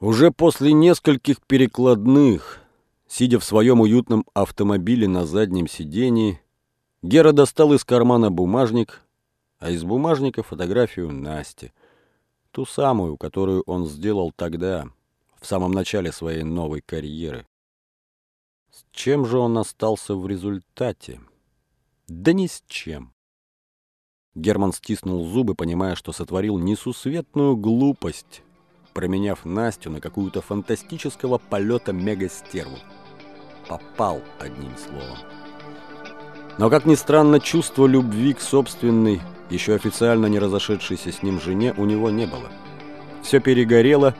Уже после нескольких перекладных, сидя в своем уютном автомобиле на заднем сидении, Гера достал из кармана бумажник, а из бумажника фотографию Насти, ту самую, которую он сделал тогда, в самом начале своей новой карьеры. С чем же он остался в результате? Да ни с чем. Герман стиснул зубы, понимая, что сотворил несусветную глупость, променяв Настю на какую-то фантастического полета мегастерву. Попал, одним словом. Но, как ни странно, чувство любви к собственной, еще официально не разошедшейся с ним жене, у него не было. Все перегорело,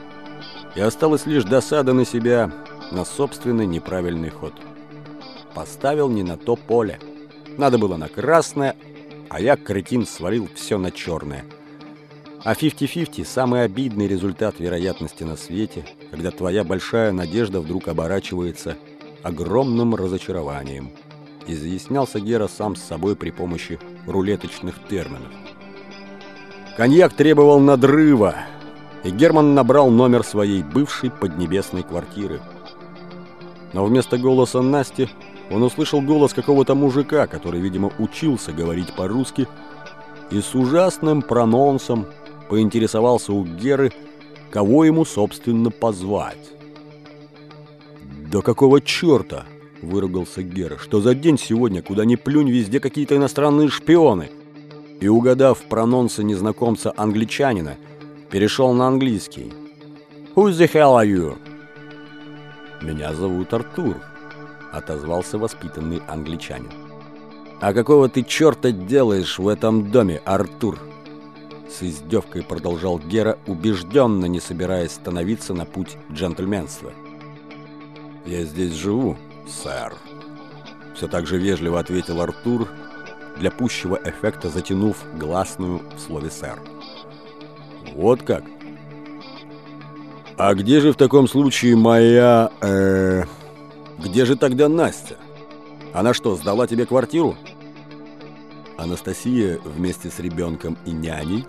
и осталась лишь досада на себя, на собственный неправильный ход. Поставил не на то поле. Надо было на красное, а я, кретин, свалил все на черное – а 50-50 – самый обидный результат вероятности на свете, когда твоя большая надежда вдруг оборачивается огромным разочарованием. Изъяснялся Гера сам с собой при помощи рулеточных терминов. Коньяк требовал надрыва, и Герман набрал номер своей бывшей поднебесной квартиры. Но вместо голоса Насти он услышал голос какого-то мужика, который, видимо, учился говорить по-русски, и с ужасным прононсом поинтересовался у Геры, кого ему, собственно, позвать. «Да какого черта?» – выругался Гера. «Что за день сегодня? Куда ни плюнь, везде какие-то иностранные шпионы!» И, угадав прононсы незнакомца-англичанина, перешел на английский. «Who the hell are you?» «Меня зовут Артур», — отозвался воспитанный англичанин. «А какого ты черта делаешь в этом доме, Артур?» С издевкой продолжал Гера, убежденно не собираясь становиться на путь джентльменства. «Я здесь живу, сэр», — все так же вежливо ответил Артур, для пущего эффекта затянув гласную в слове «сэр». «Вот как?» «А где же в таком случае моя... Э, где же тогда Настя? Она что, сдала тебе квартиру?» Анастасия вместе с ребенком и няней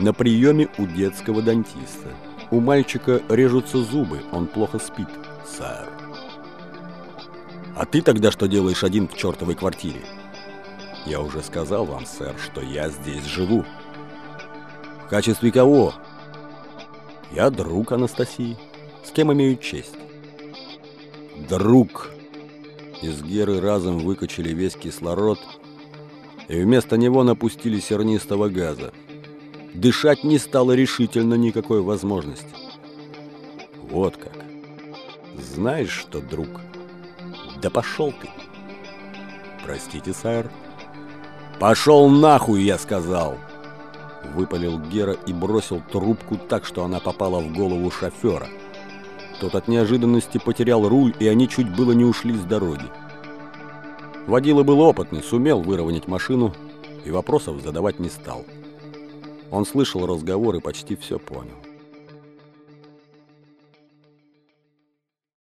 на приеме у детского дантиста. У мальчика режутся зубы, он плохо спит, сэр. А ты тогда что делаешь один в чертовой квартире? Я уже сказал вам, сэр, что я здесь живу. В качестве кого? Я друг Анастасии. С кем имею честь? Друг. Из Геры разом выкачали весь кислород, и вместо него напустили сернистого газа. Дышать не стало решительно никакой возможности. Вот как. Знаешь что, друг? Да пошел ты. Простите, сэр. Пошел нахуй, я сказал. Выпалил Гера и бросил трубку так, что она попала в голову шофера. Тот от неожиданности потерял руль, и они чуть было не ушли с дороги. Водила был опытный, сумел выровнять машину и вопросов задавать не стал. Он слышал разговор и почти все понял.